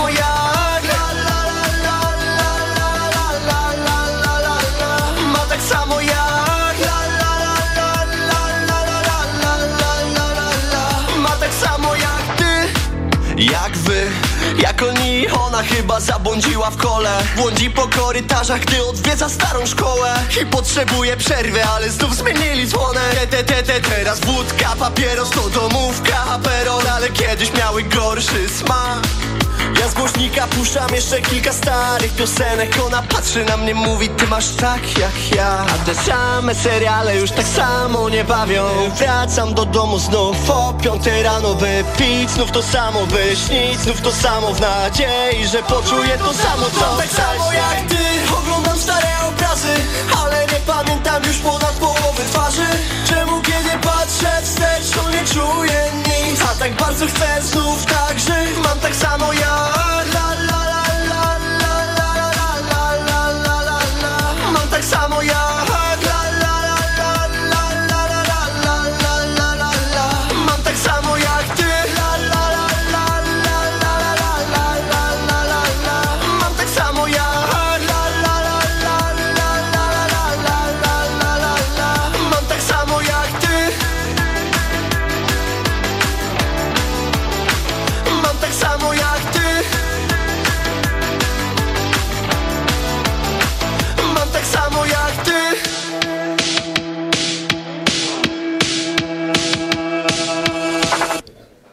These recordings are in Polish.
samo jak la. Ma tak samo jak la. Ma tak samo jak ty Jak wy jak oni, ona chyba zabłądziła w kole Błądzi po korytarzach, gdy odwiedza starą szkołę I potrzebuje przerwy, ale znów zmienili dzwonę te, te, Teraz wódka, papieros to domówka Aperol, ale kiedyś miały gorszy smak ja z głośnika puszczam jeszcze kilka starych piosenek. Ona patrzy na mnie, mówi ty masz tak jak ja. A te same seriale już tak samo nie bawią. Wracam do domu znów o piątej rano By pić, znów to samo, by śnić Znów to samo w nadziei, że poczuję to samo co tak samo jak ty. Oglądam stare obrazy, ale nie pamiętam już ponad połowy twarzy. Czemu kiedy patrzę wstecz, to nie czuję nic tak bardzo chcę znów tak żyć. Mam tak samo jak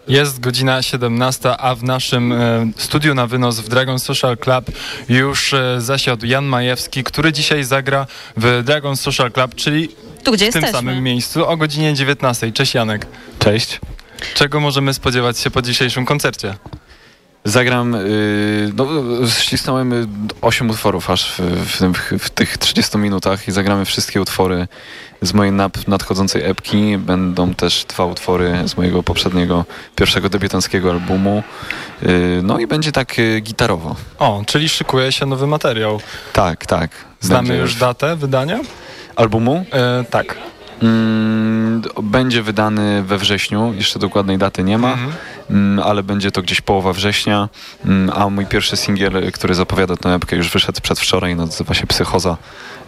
Jest godzina 17, a w naszym e, studiu na wynos w Dragon Social Club już e, zasiadł Jan Majewski, który dzisiaj zagra w Dragon Social Club, czyli Tu, gdzie w tym jesteśmy. samym miejscu o godzinie 19. Cześć Janek. Cześć. Czego możemy spodziewać się po dzisiejszym koncercie? Zagram, yy, no, ścisnąłem y, 8 utworów aż w, w, tym- w tych 30 minutach i zagramy wszystkie utwory z mojej nadchodzącej epki. Będą też dwa utwory z mojego poprzedniego, pierwszego debiutanckiego albumu. Yy, no i będzie tak y, gitarowo. O, czyli szykuje się nowy materiał. Tak, tak. Znamy już datę wydania? Albumu? E, tak. Mm, będzie wydany we wrześniu, jeszcze dokładnej daty nie ma, Mhm. mm, ale będzie to gdzieś połowa września, mm, a mój pierwszy singiel, który zapowiada tę epkę już wyszedł przedwczoraj, nazywa się Psychoza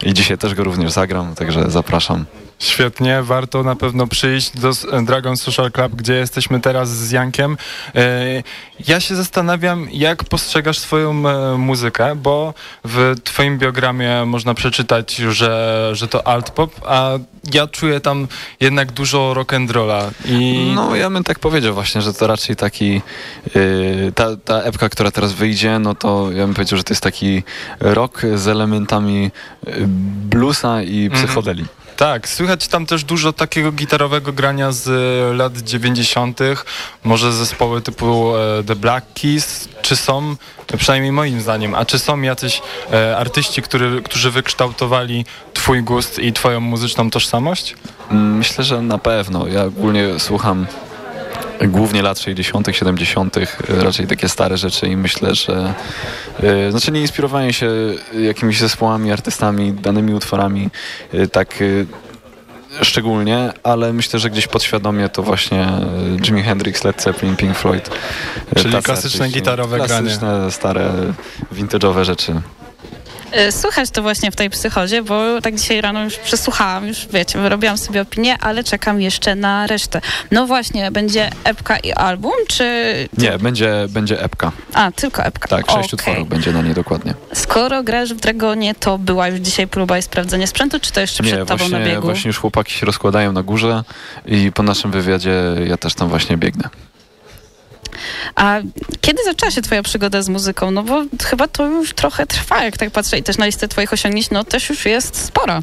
i dzisiaj też go również zagram, także zapraszam. Świetnie, warto na pewno przyjść do Dragon Social Club, gdzie jesteśmy teraz z Jankiem. E, Ja się zastanawiam, jak postrzegasz swoją e, muzykę, bo w twoim biogramie można przeczytać, że, że to alt pop, a ja czuję tam jednak dużo rock'n'rolla i No ja bym tak powiedział właśnie, że to raczej taki, yy, ta, ta epka, która teraz wyjdzie, no to ja bym powiedział, że to jest taki rock z elementami yy, bluesa i Mhm. psychodeli. Tak, słychać tam też dużo takiego gitarowego grania z e, lat 90., może zespoły typu e, The Black Keys, czy są, przynajmniej moim zdaniem, a czy są jacyś e, artyści, który, którzy wykształtowali twój gust i twoją muzyczną tożsamość? Mm, Myślę, że na pewno. Ja ogólnie słucham głównie lat 60., 70., y, raczej takie stare rzeczy i myślę, że y, znaczy nie inspirowałem się jakimiś zespołami, artystami, danymi utworami y, tak y, szczególnie, ale myślę, że gdzieś podświadomie to właśnie Jimi Hendrix, Led Zeppelin, Pink Floyd. Czyli klasyczne gitarowe granie. Klasyczne, stare, vintage'owe rzeczy. E, Słychać to właśnie w tej psychozie, bo tak dzisiaj rano już przesłuchałam, już wiecie, wyrobiłam sobie opinię, ale czekam jeszcze na resztę. No właśnie, będzie epka i album, czy... Nie, będzie, będzie epka. A, tylko epka. Tak, sześć Okej. utworów będzie na niej dokładnie. Skoro grasz w Dragonie, to była już dzisiaj próba i sprawdzenie sprzętu, czy to jeszcze przed Nie, tobą na biegu? właśnie już chłopaki się rozkładają na górze i po naszym wywiadzie ja też tam właśnie biegnę. A kiedy zaczęła się twoja przygoda z muzyką? No bo chyba to już trochę trwa, jak tak patrzę i też na listę twoich osiągnięć, no też już jest spora.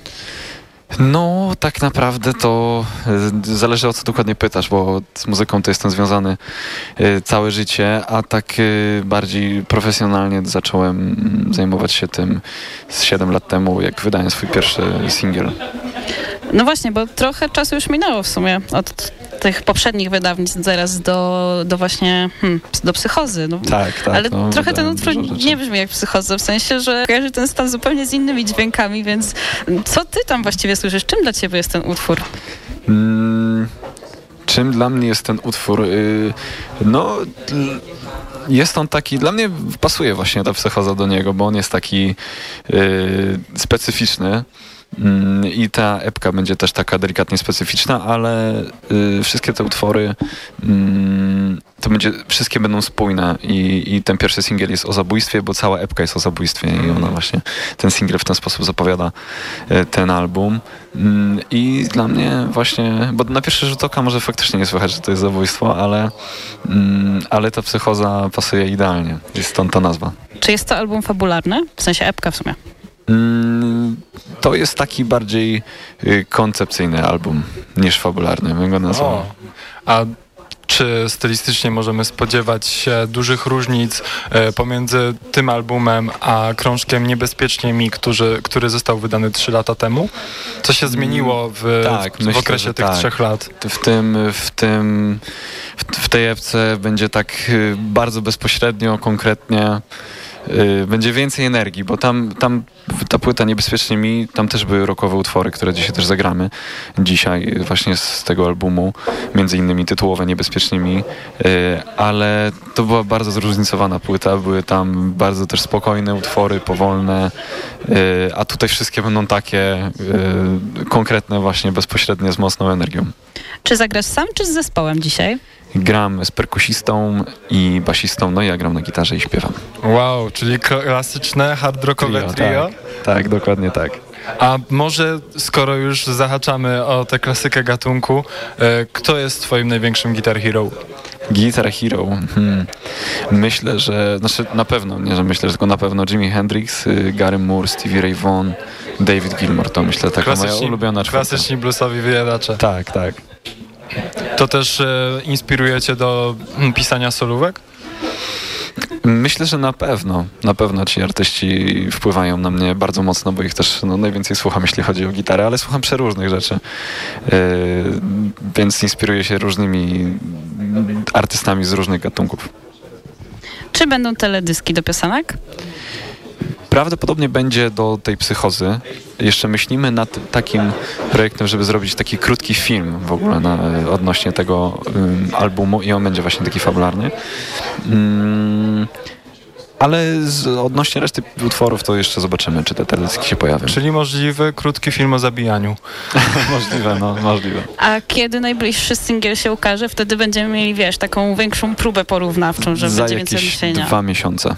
No, tak naprawdę to y, zależy o co dokładnie pytasz, bo z muzyką to jestem związany y, całe życie, a tak y, bardziej profesjonalnie zacząłem zajmować się tym z 7 lat temu, jak wydałem swój pierwszy singiel. No właśnie, bo trochę czasu już minęło w sumie od tych poprzednich wydawnictw zaraz do, do właśnie hmm, do psychozy. No, Tak, tak. Ale no, trochę ten utwór nie brzmi jak psychoza, w sensie, że kojarzy ten stan zupełnie z innymi dźwiękami, więc co ty tam właściwie słyszysz? Czym dla ciebie jest ten utwór? Mm, czym dla mnie jest ten utwór? Y, no, jest on taki, dla mnie pasuje właśnie ta psychoza do niego, bo on jest taki yy, specyficzny. Mm, I ta epka będzie też taka delikatnie specyficzna, ale y, wszystkie te utwory mm, to będzie, wszystkie będą spójne i, i ten pierwszy singiel jest o zabójstwie, bo cała epka jest o zabójstwie i ona właśnie, ten singiel w ten sposób zapowiada y, ten album. Mm, I dla mnie właśnie, bo na pierwszy rzut oka może faktycznie nie słychać, że to jest zabójstwo, ale, mm, ale ta psychoza pasuje idealnie. Jest stąd ta nazwa. Czy jest to album fabularny? W sensie epka w sumie. Mm, To jest taki bardziej y, koncepcyjny album niż fabularny, bym go nazwał. O. A czy stylistycznie możemy spodziewać się dużych różnic e, pomiędzy tym albumem a krążkiem Niebezpiecznie Mi, który, który został wydany 3 lata temu? Co się zmieniło w, tak, w, w myślę, okresie tych tak. trzech lat? W tym, w tym, w, w tej epce będzie tak y, bardzo bezpośrednio, konkretnie. Y, Będzie więcej energii, bo tam, tam ta płyta Niebezpiecznie Mi, tam też były rockowe utwory, które dzisiaj też zagramy. Dzisiaj właśnie z tego albumu, między innymi tytułowe Niebezpiecznie Mi, y, ale to była bardzo zróżnicowana płyta, były tam bardzo też spokojne utwory, powolne, y, a tutaj wszystkie będą takie konkretne właśnie, bezpośrednie, z mocną energią. Czy zagrasz sam, czy z zespołem dzisiaj? Gram z perkusistą i basistą, no i ja gram na gitarze i śpiewam. Wow, czyli klasyczne hard rockowe trio. Tak, tak, dokładnie tak. A może skoro już zahaczamy o tę klasykę gatunku, e, kto jest twoim największym Guitar Hero? Guitar Hero. Hmm. Myślę, że, znaczy na pewno, nie że myślę, że tylko na pewno Jimi Hendrix, y, Gary Moore, Stevie Ray Vaughan, David Gilmour, to myślę taka moja ulubiona czwarta. klasyczni bluesowi wyjadacze. Tak, tak. To też e, inspiruje cię do mm, pisania solówek? Myślę, że na pewno, na pewno ci artyści wpływają na mnie bardzo mocno, bo ich też no, najwięcej słucham, jeśli chodzi o gitarę, ale słucham przeróżnych rzeczy, yy, więc inspiruję się różnymi artystami z różnych gatunków. Czy będą teledyski do piosenek? Prawdopodobnie będzie do tej psychozy. Jeszcze myślimy nad takim projektem, żeby zrobić taki krótki film w ogóle na, odnośnie tego ym, albumu i on będzie właśnie taki fabularny. Ym, ale z, odnośnie reszty utworów to jeszcze zobaczymy, czy te teledyski się pojawią. Czyli możliwy krótki film o zabijaniu. możliwe, no, możliwe. A kiedy najbliższy singiel się ukaże, wtedy będziemy mieli, wiesz, taką większą próbę porównawczą, że Za będzie więcej jakieś myślenia. dwa miesiące.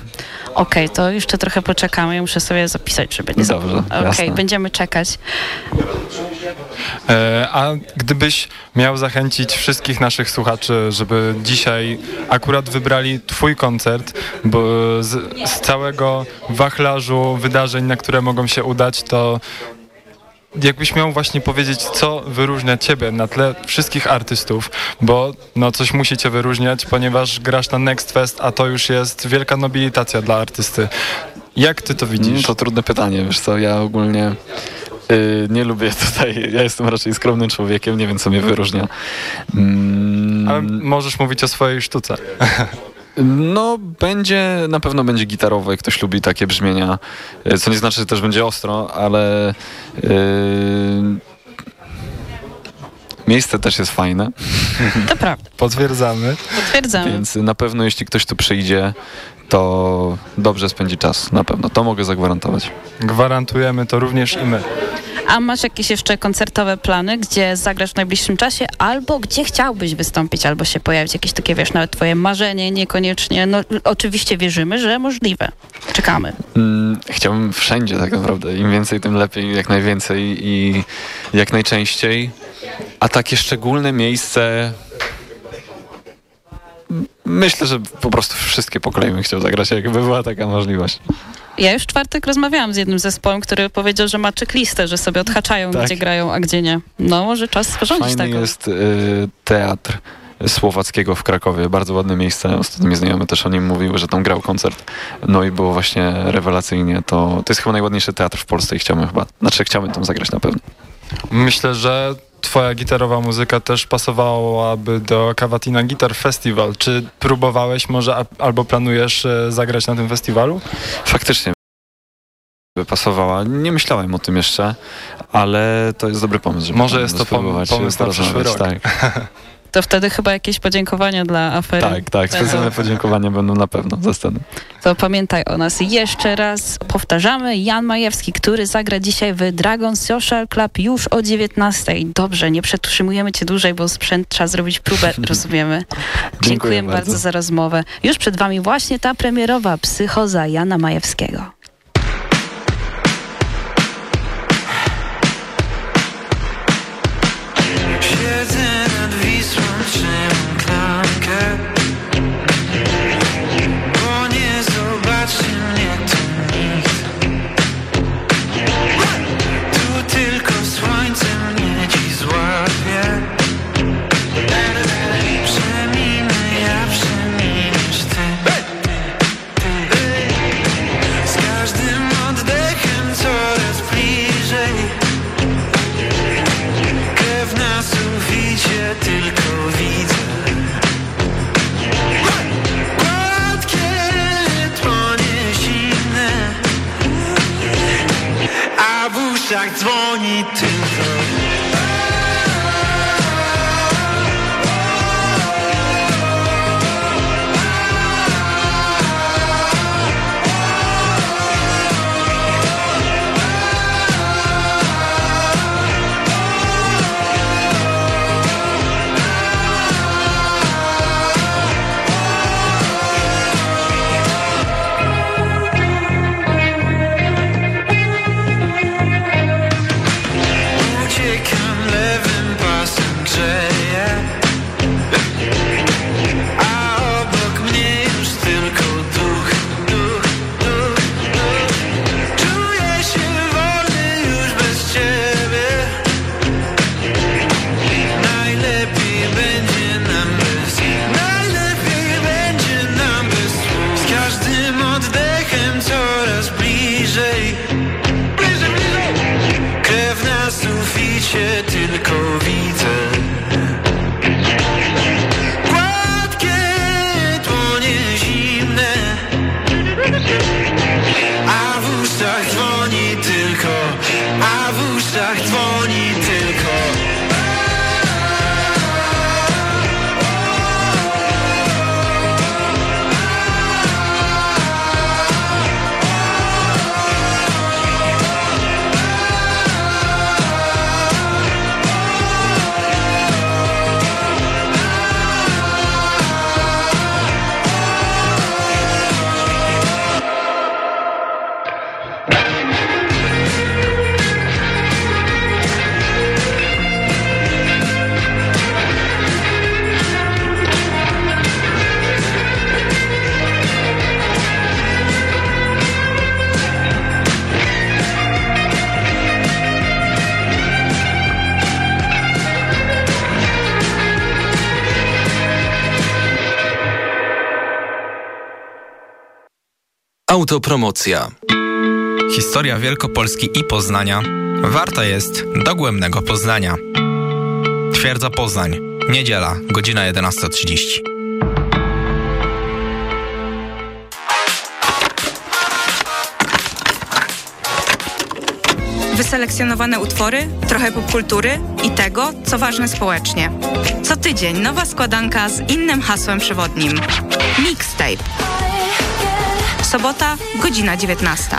Okej, to jeszcze trochę poczekamy. Ja muszę sobie zapisać, żeby nie Dobrze. Okej, jasne. będziemy czekać. E, a gdybyś miał zachęcić wszystkich naszych słuchaczy, żeby dzisiaj akurat wybrali twój koncert, bo z, z całego wachlarzu wydarzeń, na które mogą się udać, to jakbyś miał właśnie powiedzieć, co wyróżnia ciebie na tle wszystkich artystów, bo no coś musi cię wyróżniać, ponieważ grasz na Next Fest, a to już jest wielka nobilitacja dla artysty. Jak ty to widzisz? Mm, To trudne pytanie, wiesz co, ja ogólnie y, nie lubię tutaj, ja jestem raczej skromnym człowiekiem, nie wiem co mnie wyróżnia. Mm, Ale możesz mówić o swojej sztuce. No, będzie, na pewno będzie gitarowe, ktoś lubi takie brzmienia, y, co nie znaczy, że też będzie ostro, ale y, miejsce też jest fajne, To prawda, Potwierdzamy. potwierdzamy. więc na pewno jeśli ktoś tu przyjdzie, to dobrze spędzi czas, na pewno, to mogę zagwarantować. Gwarantujemy to również i my. A masz jakieś jeszcze koncertowe plany, gdzie zagrasz w najbliższym czasie, albo gdzie chciałbyś wystąpić, albo się pojawić? Jakieś takie, wiesz, nawet twoje marzenie, niekoniecznie. No, oczywiście wierzymy, że możliwe. Czekamy. Mm, Chciałbym wszędzie tak naprawdę. Im więcej, tym lepiej, jak najwięcej i jak najczęściej. A takie szczególne miejsce. Myślę, że po prostu wszystkie po kolei bym chciał zagrać, jakby była taka możliwość. Ja już w czwartek rozmawiałam z jednym zespołem, który powiedział, że ma checklistę, że sobie odhaczają, Tak. gdzie grają, a gdzie nie. No, może czas sporządzić Fajny taką. jest y, teatr Słowackiego w Krakowie. Bardzo ładne miejsce. Ostatnio znajomy też o nim mówił, że tam grał koncert. No i było właśnie rewelacyjnie. To, to jest chyba najładniejszy teatr w Polsce i chciałbym chyba, znaczy chciałbym tam zagrać na pewno. Myślę, że twoja gitarowa muzyka też pasowałaby do Cavatina Guitar Festival. Czy próbowałeś może albo planujesz e, zagrać na tym festiwalu? Faktycznie by pasowała. Nie myślałem o tym jeszcze, ale to jest dobry pomysł. Żeby Może jest to pomysł na przyszły porozmawiać, Tak. To wtedy chyba jakieś podziękowania dla afery. Tak, tak, specjalne podziękowania będą na pewno za sceną. To pamiętaj o nas jeszcze raz. Powtarzamy, Jan Majewski, który zagra dzisiaj w Dragon Social Club już o 19. Dobrze, nie przetrzymujemy cię dłużej, bo sprzęt trzeba zrobić próbę, rozumiemy. Dziękujemy bardzo. bardzo za rozmowę. Już przed wami właśnie ta premierowa psychoza Jana Majewskiego. Uszach dzwoni tylko Autopromocja. Historia Wielkopolski i Poznania warta jest dogłębnego poznania. Twierdza Poznań. Niedziela, godzina 11.30. Wyselekcjonowane utwory, trochę popkultury i tego, co ważne społecznie. Co tydzień nowa składanka z innym hasłem przewodnim. Mixtape. Sobota, godzina 19.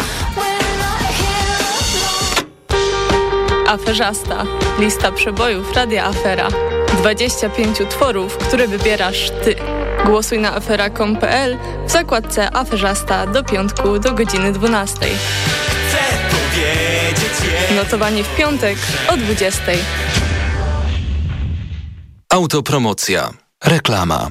Aferzasta. Lista przebojów Radia Afera. 25 utworów, które wybierasz ty. Głosuj na afera.com.pl w zakładce Aferzasta do piątku do godziny 12. Notowanie w piątek o 20. Autopromocja. Reklama.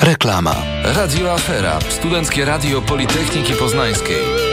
Reklama. Radio Afera. Studenckie Radio Politechniki Poznańskiej.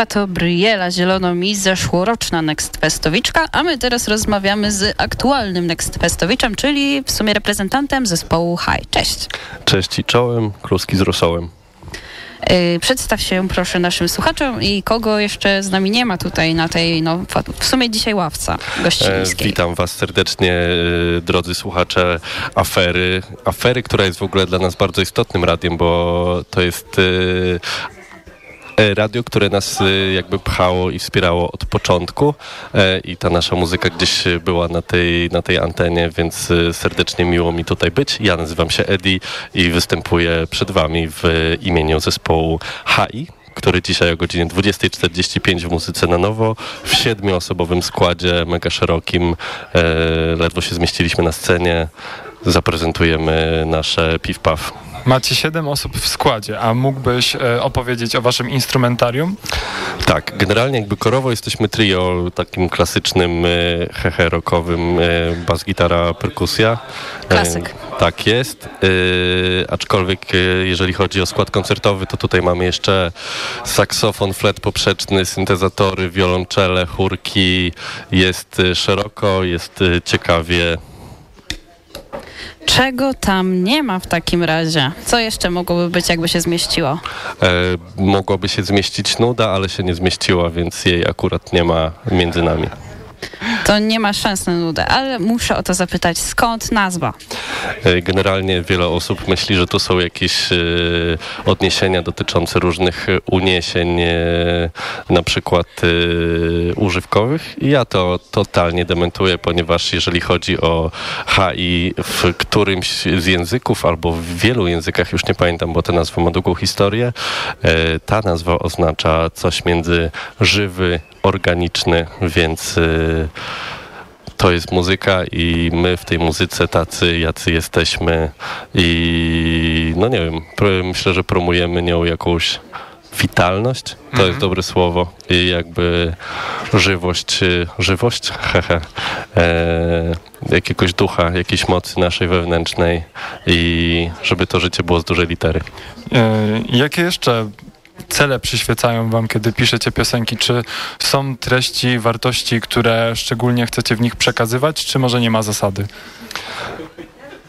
Była to Briela Zielonomi, zeszłoroczna Next Festowiczka, a my teraz rozmawiamy z aktualnym Next Festowiczem, czyli w sumie reprezentantem zespołu High. Cześć. Cześć i czołem, kluski z rosołem. Yy, przedstaw się proszę naszym słuchaczom i kogo jeszcze z nami nie ma tutaj na tej, no w sumie dzisiaj ławca E, gościńskiej. witam was serdecznie, e, drodzy słuchacze Afery. Afery, która jest w ogóle dla nas bardzo istotnym radiem, bo to jest e, e, radio, które nas e, jakby pchało i wspierało od początku e, i ta nasza muzyka gdzieś była na tej, na tej antenie, więc e, serdecznie miło mi tutaj być. Ja nazywam się Eddie i występuję przed wami w imieniu zespołu HI który dzisiaj o godzinie 20.45 w Muzyce na Nowo w siedmioosobowym składzie, mega szerokim, e, ledwo się zmieściliśmy na scenie, zaprezentujemy nasze piw-paw. Macie siedem osób w składzie, a mógłbyś e, opowiedzieć o waszym instrumentarium? Tak, generalnie jakby korowo jesteśmy trio takim klasycznym, e, hehe rockowym, e, bas, gitara, perkusja. Klasyk. tak jest, aczkolwiek jeżeli chodzi o skład koncertowy, to tutaj mamy jeszcze saksofon, flet poprzeczny, syntezatory, wiolonczele, chórki, jest szeroko, jest ciekawie. Czego tam nie ma w takim razie? Co jeszcze mogłoby być, jakby się zmieściło? E, mogłaby się zmieścić nuda, ale się nie zmieściła, więc jej akurat nie ma między nami. To nie ma szans na nudę, ale muszę o to zapytać, skąd nazwa? E, Generalnie wiele osób myśli, że to są jakieś e, odniesienia dotyczące różnych uniesień, e, na przykład używkowych. Ja to totalnie dementuję, ponieważ jeżeli chodzi o HI w którymś z języków albo w wielu językach, już nie pamiętam, bo ta nazwa ma długą historię, ta nazwa oznacza coś między żywy, organiczny, więc e, to jest muzyka i my w tej muzyce tacy, jacy jesteśmy i no nie wiem, myślę, że promujemy nią jakąś witalność, to jest dobre słowo i jakby żywość, y, żywość, hehe, e, jakiegoś ducha, jakiejś mocy naszej wewnętrznej i żeby to życie było z dużej litery. E, jakie jeszcze cele przyświecają wam, kiedy piszecie piosenki? Czy są treści, wartości, które szczególnie chcecie w nich przekazywać, czy może nie ma zasady?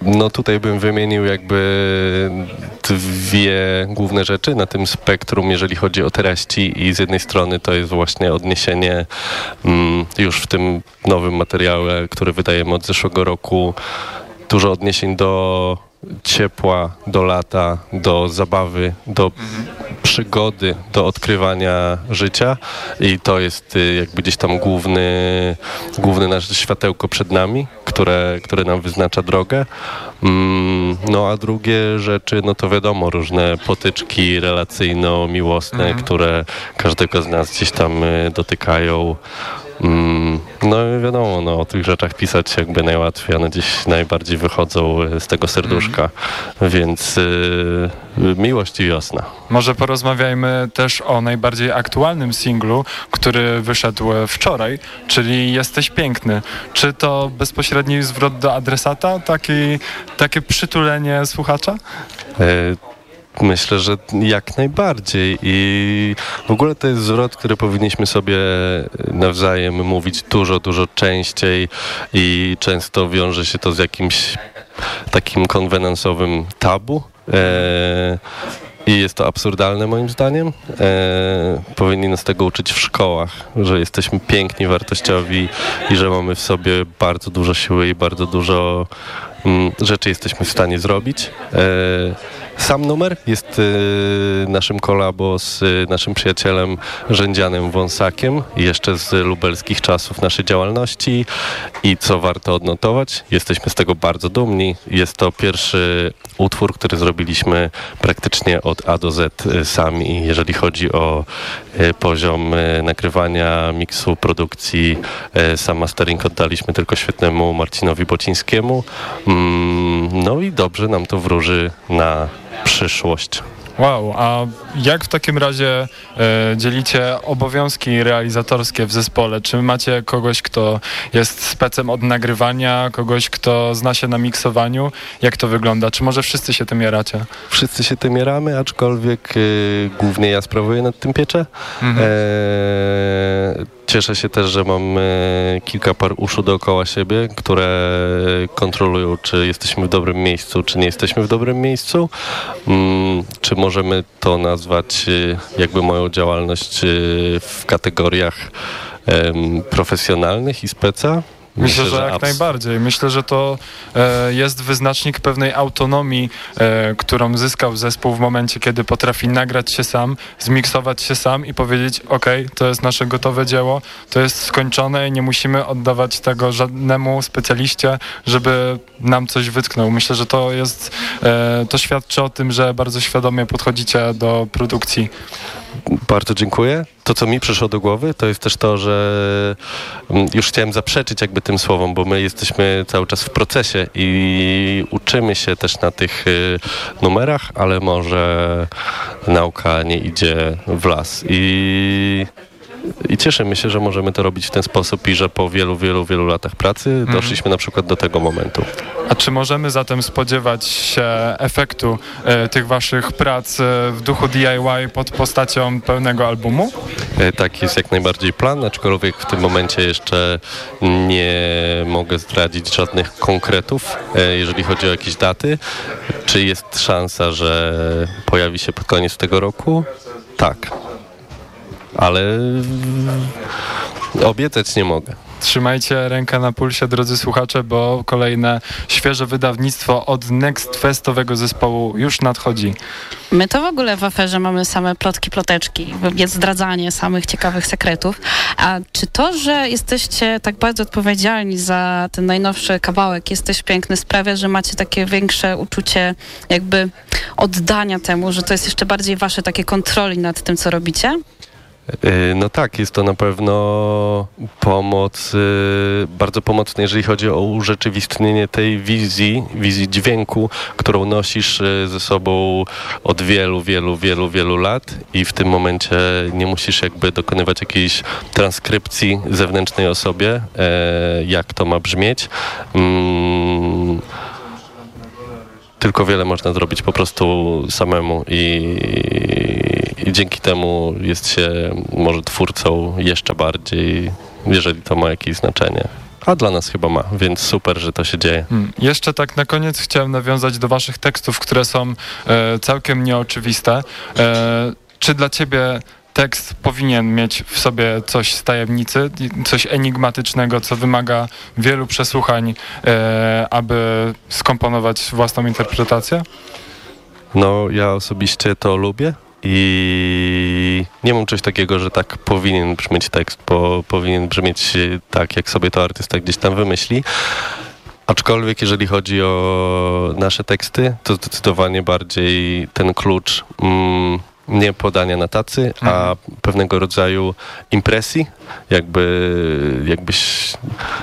no tutaj bym wymienił jakby dwie główne rzeczy na tym spektrum, jeżeli chodzi o treści i z jednej strony to jest właśnie odniesienie mm, już w tym nowym materiale, który wydajemy od zeszłego roku, dużo odniesień do ciepła, do lata, do zabawy, do przygody, do odkrywania życia i to jest y, jakby gdzieś tam główny, główny nasze światełko przed nami, które, które nam wyznacza drogę. Mm, No a drugie rzeczy, no to wiadomo, różne potyczki relacyjno-miłosne, Mhm. które każdego z nas gdzieś tam y, dotykają. Mm, No wiadomo, no, o tych rzeczach pisać jakby najłatwiej, one gdzieś najbardziej wychodzą y, z tego serduszka, więc y, miłość i wiosna. Może porozmawiajmy też o najbardziej aktualnym singlu, który wyszedł e, wczoraj, czyli Jesteś piękny. Czy to bezpośredni zwrot do adresata, taki, takie przytulenie słuchacza? E, Myślę, że jak najbardziej i w ogóle to jest zwrot, który powinniśmy sobie nawzajem mówić dużo, dużo częściej i często wiąże się to z jakimś takim konwenansowym tabu. E, i jest to absurdalne moim zdaniem. E, powinni nas tego uczyć w szkołach, że jesteśmy piękni, wartościowi i że mamy w sobie bardzo dużo siły i bardzo dużo mm, rzeczy jesteśmy w stanie zrobić. E, sam numer jest e, naszym kolabo z e, naszym przyjacielem Rzędzianem Wąsakiem, jeszcze z lubelskich czasów naszej działalności i co warto odnotować, jesteśmy z tego bardzo dumni. Jest to pierwszy utwór, który zrobiliśmy praktycznie od A do Z e, sami, jeżeli chodzi o poziom nagrywania, miksu, produkcji. Sam mastering oddaliśmy tylko świetnemu Marcinowi Bocińskiemu. Mm, No i dobrze nam to wróży na przyszłość. Wow, a jak w takim razie e, dzielicie obowiązki realizatorskie w zespole? Czy macie kogoś, kto jest specem od nagrywania, kogoś, kto zna się na miksowaniu? Jak to wygląda? Czy może wszyscy się tym jaracie? Wszyscy się tym jaramy, aczkolwiek y, głównie ja sprawuję nad tym pieczę. Mhm. E, cieszę się też, że mam e, kilka par uszu dookoła siebie, które kontrolują, czy jesteśmy w dobrym miejscu, czy nie jesteśmy w dobrym miejscu. Mm, czy możemy to nazwać y, jakby moją działalność y, w kategoriach profesjonalnych i speca? Myślę, że jak najbardziej. Myślę, że to e, jest wyznacznik pewnej autonomii, e, którą zyskał zespół w momencie, kiedy potrafi nagrać się sam, zmiksować się sam i powiedzieć, ok, to jest nasze gotowe dzieło, to jest skończone i nie musimy oddawać tego żadnemu specjaliście, żeby nam coś wytknął. Myślę, że to jest, e, to świadczy o tym, że bardzo świadomie podchodzicie do produkcji. Bardzo dziękuję. To, co mi przyszło do głowy, to jest też to, że mm, już chciałem zaprzeczyć jakby tym słowom, bo my jesteśmy cały czas w procesie i uczymy się też na tych y, numerach, ale może nauka nie idzie w las. I i cieszymy się, że możemy to robić w ten sposób i że po wielu, wielu, wielu latach pracy doszliśmy na przykład do tego momentu. A czy możemy zatem spodziewać się efektu e, tych waszych prac e, w duchu DIY pod postacią pełnego albumu? E, Tak jest jak najbardziej plan, aczkolwiek w tym momencie jeszcze nie mogę zdradzić żadnych konkretów, e, jeżeli chodzi o jakieś daty. Czy jest szansa, że pojawi się pod koniec tego roku? Tak. Ale obiecać nie mogę. Trzymajcie rękę na pulsie, drodzy słuchacze, bo kolejne świeże wydawnictwo od Next Festowego zespołu już nadchodzi. My to w ogóle w aferze mamy same plotki, ploteczki, jest zdradzanie samych ciekawych sekretów. A czy to, że jesteście tak bardzo odpowiedzialni za ten najnowszy kawałek, jesteś piękny, sprawia, że macie takie większe uczucie jakby oddania temu, że to jest jeszcze bardziej wasze takie kontroli nad tym, co robicie? Y, No tak, jest to na pewno pomoc, y, bardzo pomocne, jeżeli chodzi o urzeczywistnienie tej wizji, wizji dźwięku, którą nosisz y, ze sobą od wielu, wielu, wielu, wielu lat i w tym momencie nie musisz jakby dokonywać jakiejś transkrypcji zewnętrznej osobie, e, jak to ma brzmieć. Mm, tylko wiele można zrobić po prostu samemu i, i dzięki temu jest się może twórcą jeszcze bardziej, jeżeli to ma jakieś znaczenie. a dla nas chyba ma, więc super, że to się dzieje. Hmm. Jeszcze tak na koniec chciałem nawiązać do waszych tekstów, które są e, całkiem nieoczywiste. E, czy dla ciebie tekst powinien mieć w sobie coś z tajemnicy, coś enigmatycznego, co wymaga wielu przesłuchań, e, aby skomponować własną interpretację? No, ja osobiście to lubię i nie mam czegoś takiego, że tak powinien brzmieć tekst, bo powinien brzmieć tak, jak sobie to artysta gdzieś tam wymyśli. Aczkolwiek jeżeli chodzi o nasze teksty, to zdecydowanie bardziej ten klucz mm, nie podania na tacy, a mhm. pewnego rodzaju impresji, jakby, jakbyś,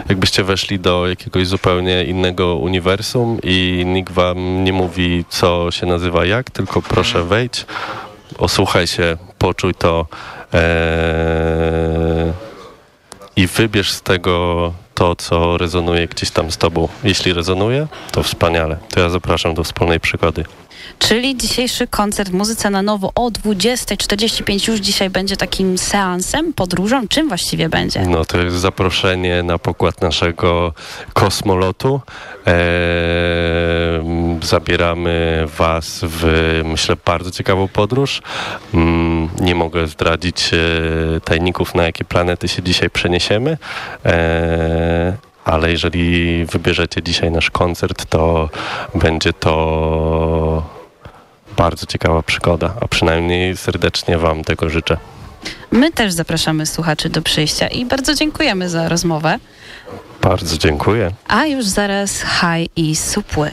jakbyście weszli do jakiegoś zupełnie innego uniwersum i nikt wam nie mówi, co się nazywa jak, tylko proszę mhm. wejdź, osłuchaj się, poczuj to ee, i wybierz z tego to, co rezonuje gdzieś tam z tobą. Jeśli rezonuje, to wspaniale. To ja zapraszam do wspólnej przygody. Czyli dzisiejszy koncert Muzyce na Nowo o 20.45 już dzisiaj będzie takim seansem, podróżą? Czym właściwie będzie? No to jest zaproszenie na pokład naszego kosmolotu. Eee, zabieramy Was w, myślę, bardzo ciekawą podróż. Mm, nie mogę zdradzić e, tajników, na jakie planety się dzisiaj przeniesiemy. Eee, ale jeżeli wybierzecie dzisiaj nasz koncert, to będzie to bardzo ciekawa przygoda, a przynajmniej serdecznie Wam tego życzę. My też zapraszamy słuchaczy do przyjścia i bardzo dziękujemy za rozmowę. Bardzo dziękuję. A już zaraz haj i supły.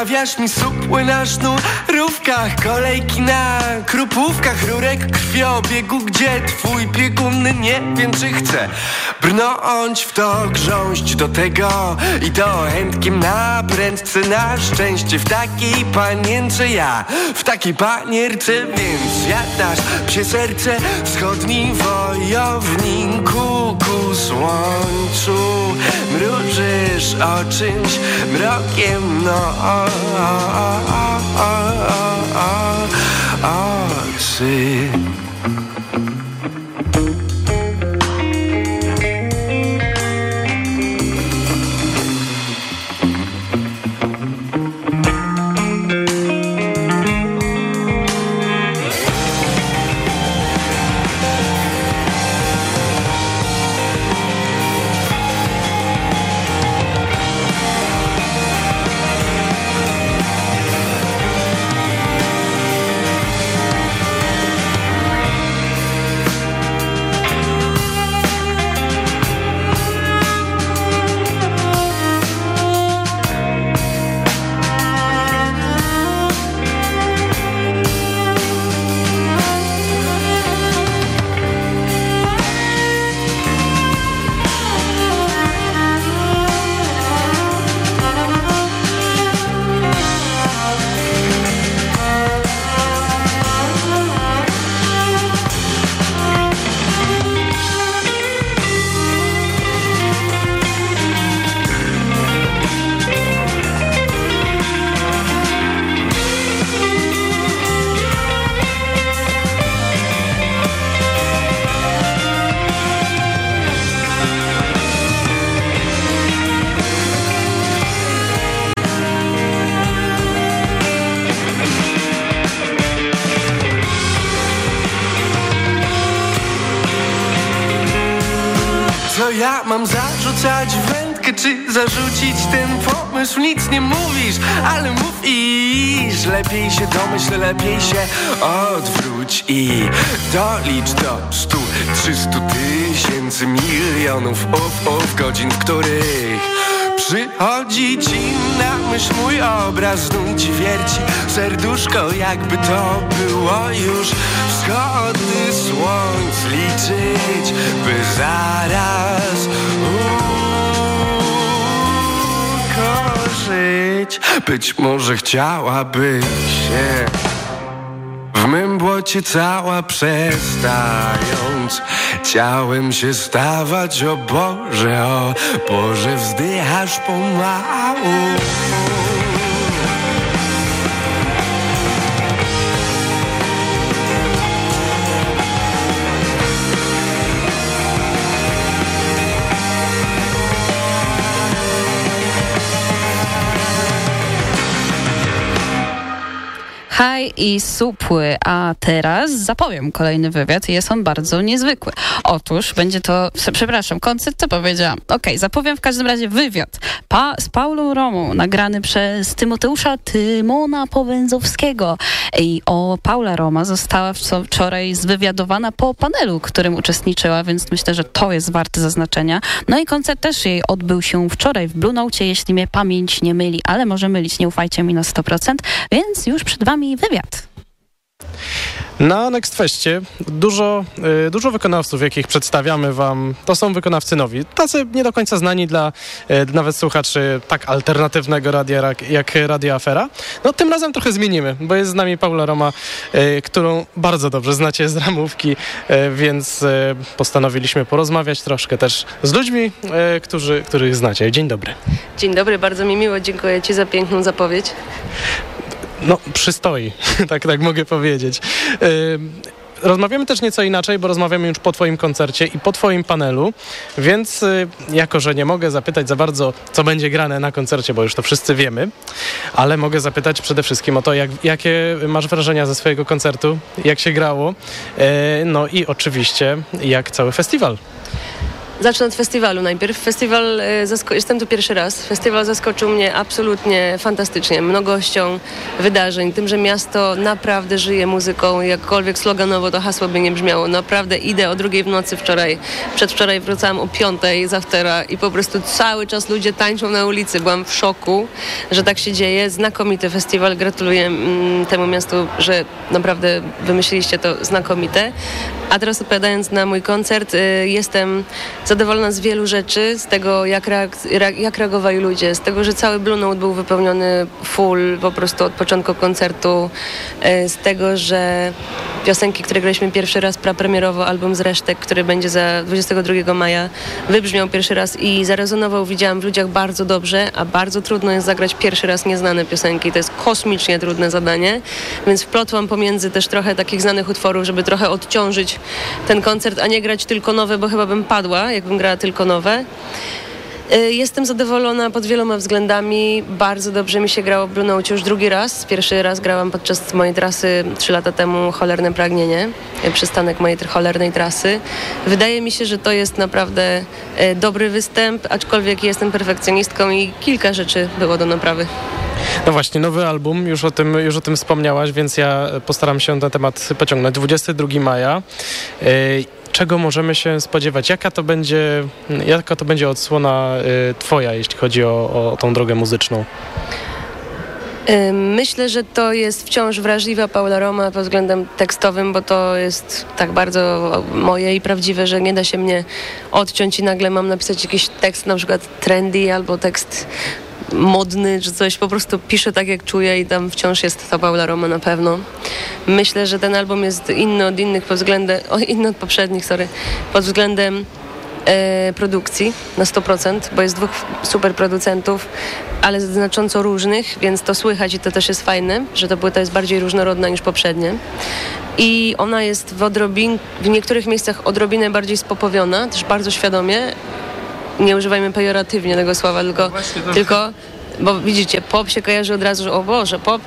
Sprawiasz mi supły na Kolejki na krupówkach Rurek krwiobiegu Gdzie twój biegunny? Nie wiem czy chce Brnąć w to, grząść do tego I to chętkiem na prędce. Na szczęście w takiej panience ja W takiej panierce. Więc jadasz psie serce Wschodni wojowniku Ku słońcu. Mrużysz o czymś mrokiem No o, o, o, o, o, o, oczy Ja mam zarzucać wędkę, czy zarzucić ten pomysł? Nic nie mówisz, ale mów iż Lepiej się domyśl, lepiej się odwróć I dolicz do stu, trzystu tysięcy milionów Uf, uf, godzin, w których Przychodzi ci na myśl mój obraz Znów ci wierci. Serduszko Jakby to było już. Wschody słońc Liczyć, by zaraz ukorzyć. Być może chciałabyś się w mym błocie cała przestając Ciałem się stawać, o Boże, o Boże Wzdychasz pomału Haj i supły, a teraz zapowiem kolejny wywiad jest on bardzo niezwykły. Otóż będzie to, przepraszam, koncert, co powiedziałam? Okej, zapowiem w każdym razie wywiad pa, z Paulą Romą, nagrany przez Tymoteusza Tymona Powędzowskiego. I o Paula Roma została wczoraj zwywiadowana po panelu, którym uczestniczyła, więc myślę, że to jest warte zaznaczenia. No i koncert też jej odbył się wczoraj w Blue Note, jeśli mnie pamięć nie myli, ale może mylić, nie ufajcie mi na 100%, więc już przed wami wywiad. Na Next Festie dużo, y, dużo wykonawców, jakich przedstawiamy wam, to są wykonawcy nowi. Tacy nie do końca znani dla y, nawet słuchaczy tak alternatywnego radia jak Radio Afera. No tym razem trochę zmienimy, bo jest z nami Paula Roma, y, którą bardzo dobrze znacie z ramówki, więc postanowiliśmy porozmawiać troszkę też z ludźmi, którzy, których znacie. Dzień dobry. Dzień dobry, bardzo mi miło, dziękuję Ci za piękną zapowiedź no, przystoi, tak, tak mogę powiedzieć. Rozmawiamy też nieco inaczej, bo rozmawiamy już po Twoim koncercie i po Twoim panelu, więc y, jako, że nie mogę zapytać za bardzo, co będzie grane na koncercie, bo już to wszyscy wiemy, ale mogę zapytać przede wszystkim o to, jak, jakie masz wrażenia ze swojego koncertu, jak się grało, y, no i oczywiście jak cały festiwal. Zacznę od festiwalu najpierw. Festiwal, e, jestem tu pierwszy raz. Festiwal zaskoczył mnie absolutnie fantastycznie. Mnogością wydarzeń, tym, że miasto naprawdę żyje muzyką. Jakkolwiek sloganowo to hasło by nie brzmiało. Naprawdę idę o drugiej w nocy wczoraj. Przedwczoraj wrócałam o piątej z aftera i po prostu cały czas ludzie tańczą na ulicy. Byłam w szoku, że tak się dzieje. Znakomity festiwal. Gratuluję mm, temu miastu, że naprawdę wymyśliliście to znakomite. A teraz odpowiadając na mój koncert, y, jestem zadowolona z wielu rzeczy, z tego jak, reak- jak reagowali ludzie, z tego, że cały Blue Note był wypełniony full po prostu od początku koncertu, y, z tego, że piosenki, które graliśmy pierwszy raz prapremierowo, album z resztek, który będzie za 22 maja, wybrzmiał pierwszy raz i zarezonował, widziałam w ludziach bardzo dobrze, a bardzo trudno jest zagrać pierwszy raz nieznane piosenki. To jest kosmicznie trudne zadanie, więc wplotłam pomiędzy też trochę takich znanych utworów, żeby trochę odciążyć ten koncert, a nie grać tylko nowe, bo chyba bym padła, jakbym grała tylko nowe. Y, jestem zadowolona pod wieloma względami. Bardzo dobrze mi się grało w Blue już drugi raz. Pierwszy raz grałam podczas mojej trasy trzy lata temu Cholerne Pragnienie, y, przystanek mojej cholernej trasy. Wydaje mi się, że to jest naprawdę y, dobry występ, aczkolwiek jestem perfekcjonistką i kilka rzeczy było do naprawy. No właśnie, nowy album, już o tym, już o tym wspomniałaś, więc ja postaram się na temat pociągnąć. 22 maja czego możemy się spodziewać? Jaka to będzie, jaka to będzie odsłona y, twoja, jeśli chodzi o, o tą drogę muzyczną? Myślę, że to jest wciąż wrażliwa Paula Roma pod względem tekstowym, bo to jest tak bardzo moje i prawdziwe, że nie da się mnie odciąć i nagle mam napisać jakiś tekst na przykład trendy albo tekst modny czy coś, po prostu piszę tak jak czuję i tam wciąż jest ta Paula Roma na pewno. Myślę, że ten album jest inny od innych pod względem, o, inny od poprzednich, sorry, pod względem e, produkcji na 100%, bo jest dwóch super producentów, ale znacząco różnych, więc to słychać i to też jest fajne, że ta płyta jest bardziej różnorodna niż poprzednie. I ona jest w, odrobin, w niektórych miejscach odrobinę bardziej spopowiona, też bardzo świadomie, nie używajmy pejoratywnie tego słowa, tylko, no tylko bo widzicie, pop się kojarzy od razu, że o Boże, pop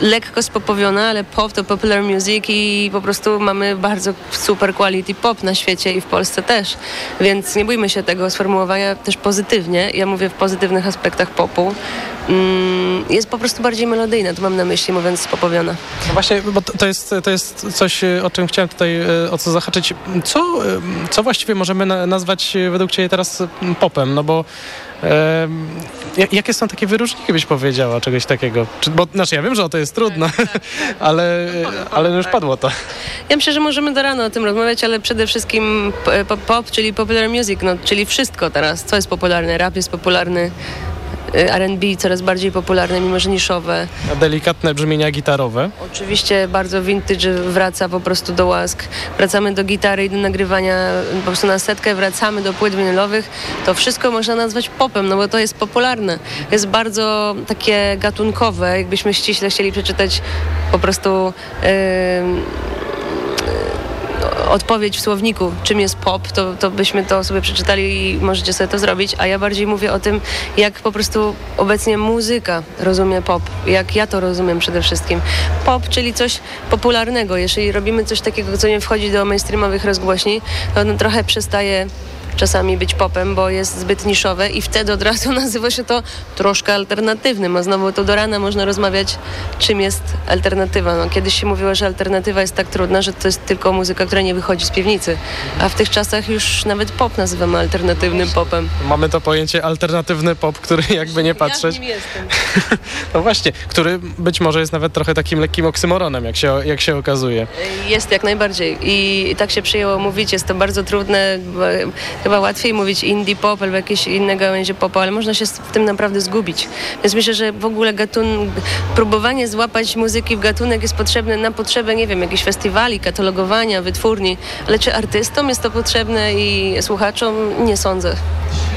lekko spopowiona, ale pop to popular music i po prostu mamy bardzo super quality pop na świecie i w Polsce też. Więc nie bójmy się tego sformułowania też pozytywnie. Ja mówię w pozytywnych aspektach popu. Mm, jest po prostu bardziej melodyjna, to mam na myśli mówiąc spopowiona. No właśnie, bo to jest, to jest coś, e, o czym chciałem tutaj e, o co zahaczyć. Co, e, co właściwie możemy na, nazwać według Ciebie teraz popem? No bo jakie są takie wyróżniki, byś powiedziała, czegoś takiego? Czy, bo, znaczy ja wiem, że o to jest trudno, ale, ale już padło to. Ja myślę, że możemy do rana o tym rozmawiać, ale przede wszystkim p- pop, czyli popular music, no, czyli wszystko teraz. Co jest popularne? Rap jest popularny, R&B coraz bardziej popularne, mimo że niszowe. Delikatne brzmienia gitarowe. Oczywiście bardzo vintage wraca po prostu do łask. Wracamy do gitary i do nagrywania po prostu na setkę, wracamy do płyt winylowych. To wszystko można nazwać popem, no bo to jest popularne. Jest bardzo takie gatunkowe, jakbyśmy ściśle chcieli przeczytać po prostu em, odpowiedź w słowniku, czym jest pop, to, to byśmy to sobie przeczytali i możecie sobie to zrobić, a ja bardziej mówię o tym, jak po prostu obecnie muzyka rozumie pop, jak ja to rozumiem przede wszystkim. Pop, czyli coś popularnego. Jeżeli robimy coś takiego, co nie wchodzi do mainstreamowych rozgłośni, to on trochę przestaje czasami być popem, bo jest zbyt niszowe i wtedy od razu nazywa się to troszkę alternatywnym, a znowu to do rana można rozmawiać, czym jest alternatywa. No, kiedyś się mówiło, że alternatywa jest tak trudna, że to jest tylko muzyka, która nie wychodzi z piwnicy, a w tych czasach już nawet pop nazywamy alternatywnym popem. Mamy to pojęcie alternatywny pop, który jakby nie patrzeć. Ja nim jestem. No właśnie, który być może jest nawet trochę takim lekkim oksymoronem, jak się, jak się okazuje. Jest jak najbardziej i tak się przyjęło mówić, jest to bardzo trudne, chyba łatwiej mówić indie pop albo jakieś inne gałęzie popu, ale można się w tym naprawdę zgubić. Więc myślę, że w ogóle gatun... próbowanie złapać muzyki w gatunek jest potrzebne na potrzebę, nie wiem, jakichś festiwali, katalogowania, wytwórni, ale czy artystom jest to potrzebne i słuchaczom? Nie sądzę.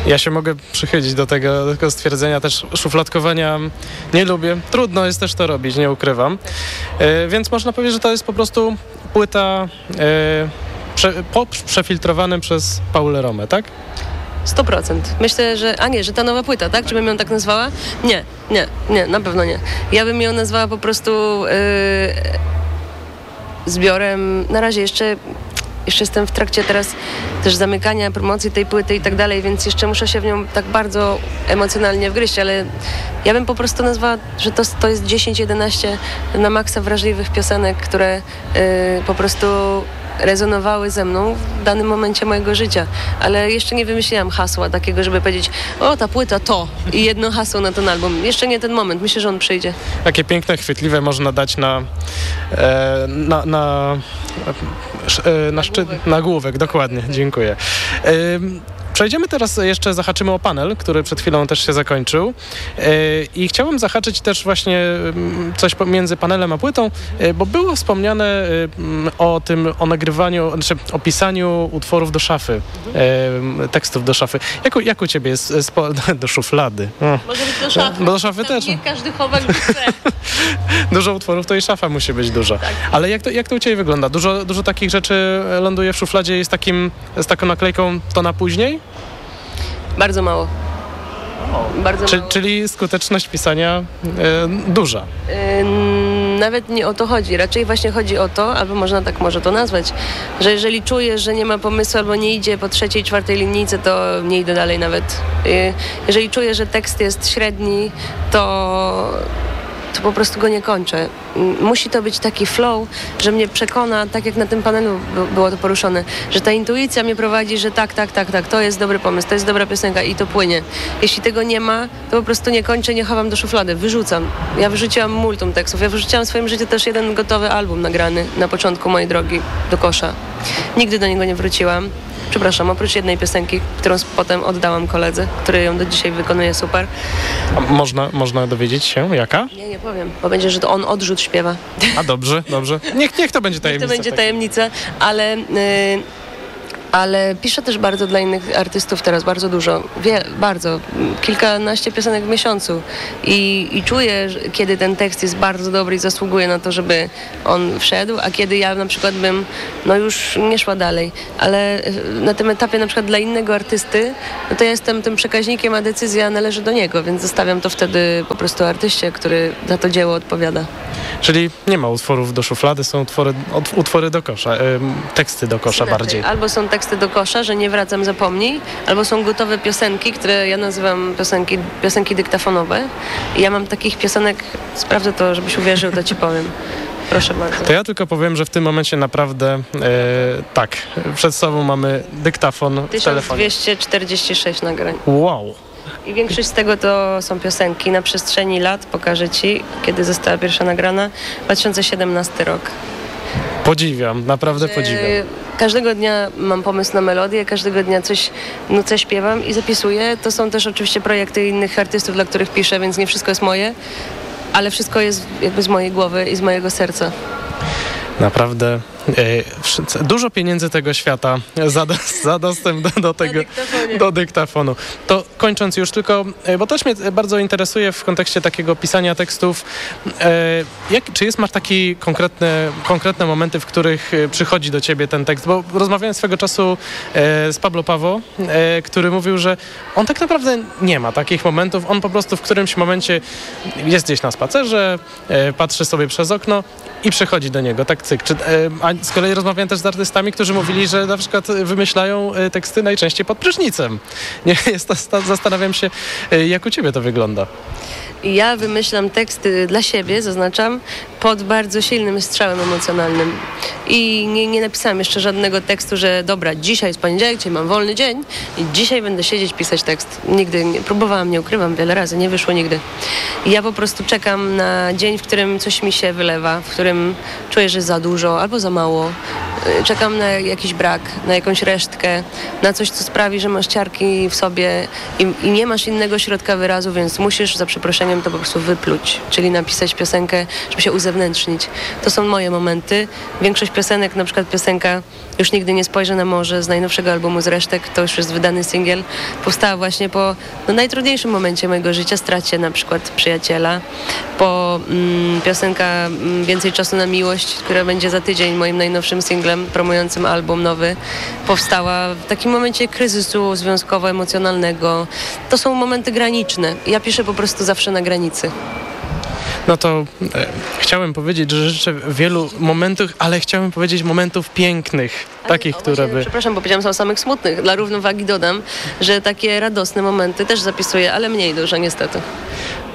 Ja się mogę przychylić do tego, do tego stwierdzenia, też szufladkowania nie lubię. Trudno jest też to robić, nie ukrywam. E, więc można powiedzieć, że to jest po prostu płyta e, prze, pop przefiltrowany przez Paulę Romę, tak? 100%. Myślę, że. A nie, że ta nowa płyta, tak? Czy bym ją tak nazwała? Nie, nie, nie, na pewno nie. Ja bym ją nazwała po prostu yy, zbiorem. Na razie jeszcze. Jeszcze jestem w trakcie teraz też zamykania, promocji tej płyty i tak dalej, więc jeszcze muszę się w nią tak bardzo emocjonalnie wgryźć, ale ja bym po prostu nazwała, że to, to jest 10-11 na maksa wrażliwych piosenek, które yy, po prostu rezonowały ze mną w danym momencie mojego życia. Ale jeszcze nie wymyśliłam hasła takiego, żeby powiedzieć, o ta płyta to i jedno hasło na ten album. Jeszcze nie ten moment, myślę, że on przyjdzie. Jakie piękne, chwytliwe można dać na, e, na, na, e, na, szczyt, na główek, dokładnie, dziękuję. E, Przejdziemy teraz jeszcze, zahaczymy o panel, który przed chwilą też się zakończył E, i chciałbym zahaczyć też właśnie mm, coś pomiędzy panelem a płytą, e, bo było wspomniane e, mm, o tym, o nagrywaniu, znaczy o pisaniu utworów do szafy, e, tekstów do szafy. Jak, u- jak u ciebie jest do szuflady? Może być do szafy. Do szafy też. Nie każdy chce. Dużo utworów, to i szafa musi być duża. Ale jak to, jak to u Ciebie wygląda? Dużo, dużo takich rzeczy ląduje w szufladzie i z, takim, z taką naklejką to na później? Bardzo mało. Bardzo Czy, mało. czyli skuteczność pisania e, duża. Ym, Nawet nie o to chodzi. Raczej właśnie chodzi o to, albo można tak może to nazwać, że jeżeli czujesz, że nie ma pomysłu albo nie idzie po trzeciej, czwartej linijce, to nie idę dalej nawet. Y, Jeżeli czuję, że tekst jest średni, to to po prostu go nie kończę. Musi to być taki flow, że mnie przekona, tak jak na tym panelu by- było to poruszone, że ta intuicja mnie prowadzi, że tak, tak, tak, tak, to jest dobry pomysł, to jest dobra piosenka i to płynie. Jeśli tego nie ma, to po prostu nie kończę, nie chowam do szuflady, wyrzucam. Ja wyrzuciłam multum tekstów, ja wyrzuciłam w swoim życiu też jeden gotowy album nagrany na początku mojej drogi do kosza. Nigdy do niego nie wróciłam. Przepraszam, oprócz jednej piosenki, którą potem oddałam koledze, który ją do dzisiaj wykonuje super. A można, można dowiedzieć się, jaka? Nie, nie powiem, bo będzie, że to on odrzut śpiewa. A dobrze, dobrze. Niech, niech to będzie Niech tajemnica. to będzie tajemnica, ale y, ale piszę też bardzo dla innych artystów teraz, bardzo dużo, wie, bardzo, kilkanaście piosenek w miesiącu i, i czuję, kiedy ten tekst jest bardzo dobry i zasługuje na to, żeby on wszedł, a kiedy ja na przykład bym no już nie szła dalej, ale e, na tym etapie na przykład dla innego artysty, no to ja jestem tym przekaźnikiem, a decyzja należy do niego, więc zostawiam to wtedy po prostu artyście, który za to dzieło odpowiada. Czyli nie ma utworów do szuflady, są utwory, ut- utwory do kosza, teksty do kosza Inaczej, bardziej. Albo są teksty do kosza, że nie wracam, zapomnij, albo są gotowe piosenki, które ja nazywam piosenki, piosenki dyktafonowe. I ja mam takich piosenek, sprawdzę to, żebyś uwierzył, to ci powiem. Proszę bardzo. To ja tylko powiem, że w tym momencie naprawdę e, tak, przed sobą mamy dyktafon w telefonie. 1246 nagrań. Wow. I większość z tego to są piosenki na przestrzeni lat, pokażę ci, kiedy została pierwsza nagrana, 2017 rok. Podziwiam, naprawdę podziwiam. Każdego dnia mam pomysł na melodię, każdego dnia coś, no coś śpiewam i zapisuję. To są też oczywiście projekty innych artystów, dla których piszę, więc nie wszystko jest moje, ale wszystko jest jakby z mojej głowy i z mojego serca. Naprawdę dużo pieniędzy tego świata za, za dostęp do, do tego do dyktafonu. To kończąc już tylko, e, bo też mnie bardzo interesuje w kontekście takiego pisania tekstów, e, jak, czy jest masz takie konkretne, konkretne momenty, w których e, przychodzi do ciebie ten tekst? Bo rozmawiałem swego czasu e, z Pablo Pawo, e, który mówił, że on tak naprawdę nie ma takich momentów. On po prostu w którymś momencie jest gdzieś na spacerze, e, patrzy sobie przez okno i przychodzi do niego, tak cyk. Czy, e, z kolei rozmawiałem też z artystami, którzy mówili, że na przykład wymyślają e, teksty najczęściej pod prysznicem. Nie, jest, zastanawiam się, e, jak u ciebie to wygląda. Ja wymyślam teksty dla siebie, zaznaczam, pod bardzo silnym strzałem emocjonalnym. I nie, nie napisałam jeszcze żadnego tekstu, że dobra, dzisiaj jest poniedziałek, dzisiaj mam wolny dzień i dzisiaj będę siedzieć, pisać tekst. Nigdy nie, próbowałam, nie ukrywam wiele razy, nie wyszło nigdy. I ja po prostu czekam na dzień, w którym coś mi się wylewa, w którym czuję, że za dużo albo za mało. Y, Czekam na jakiś brak, na jakąś resztkę, na coś, co sprawi, że masz ciarki w sobie i, i nie masz innego środka wyrazu, więc musisz za przeproszeniem to po prostu wypluć, czyli napisać piosenkę, żeby się uzewnętrznić. To są moje momenty. Większość piosenek, na przykład piosenka Już nigdy nie spojrzę na morze z najnowszego albumu z resztek, to już jest wydany singiel, powstała właśnie po no, najtrudniejszym momencie mojego życia, stracie na przykład przyjaciela, po mm, piosenka mm, Więcej czasu na miłość, która będzie za tydzień moim najnowszym singlem promującym album nowy, powstała w takim momencie kryzysu związkowo-emocjonalnego. To są momenty graniczne. Ja piszę po prostu zawsze na granicy. No to e, chciałem powiedzieć, że życzę wielu momentów, ale chciałem powiedzieć momentów pięknych, takich, które by... Przepraszam, bo powiedziałam o samych smutnych. Dla równowagi dodam, że takie radosne momenty też zapisuję, ale mniej dużo niestety.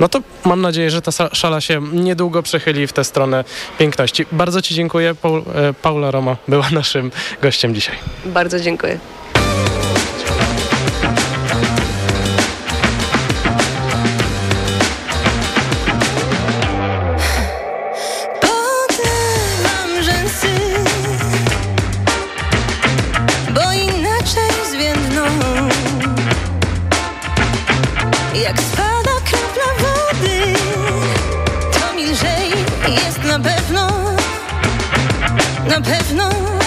No to mam nadzieję, że ta szala się niedługo przechyli w tę stronę piękności. Bardzo Ci dziękuję. E, Paula Roma była naszym gościem dzisiaj. Bardzo dziękuję. Na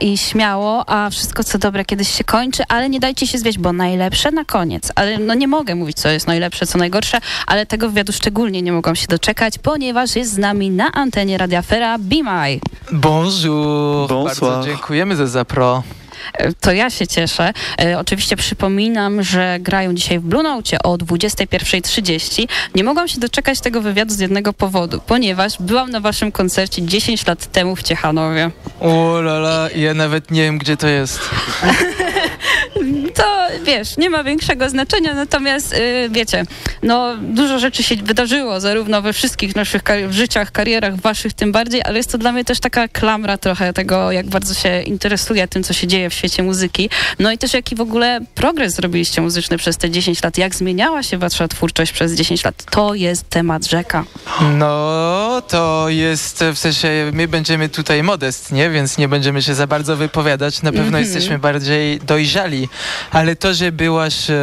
I śmiało, a wszystko co dobre kiedyś się kończy, ale nie dajcie się zwieść, bo najlepsze na koniec. Ale no nie mogę mówić, co jest najlepsze, co najgorsze, ale tego wywiadu szczególnie nie mogłam się doczekać, ponieważ jest z nami na antenie Radia Fera Bimaj. Bonjour. Bonsoir. Bardzo dziękujemy za zapro. E, To ja się cieszę. E, oczywiście przypominam, że grają dzisiaj w Blue Note o 21.30. Nie mogłam się doczekać tego wywiadu z jednego powodu, ponieważ byłam na waszym koncercie 10 lat temu w Ciechanowie. O lala, ja nawet nie wiem, gdzie to jest. Wiesz, nie ma większego znaczenia, natomiast y, wiecie, no dużo rzeczy się wydarzyło, zarówno we wszystkich naszych kar- życiach, karierach, waszych tym bardziej, ale jest to dla mnie też taka klamra trochę tego, jak bardzo się interesuję tym, co się dzieje w świecie muzyki. No i też jaki w ogóle progres zrobiliście muzyczny przez te 10 lat, jak zmieniała się wasza twórczość przez 10 lat. To jest temat rzeka. No, to jest w sensie, my będziemy tutaj modest, nie? Więc nie będziemy się za bardzo wypowiadać. Na pewno Mhm. jesteśmy bardziej dojrzali. Ale to, że byłaś e,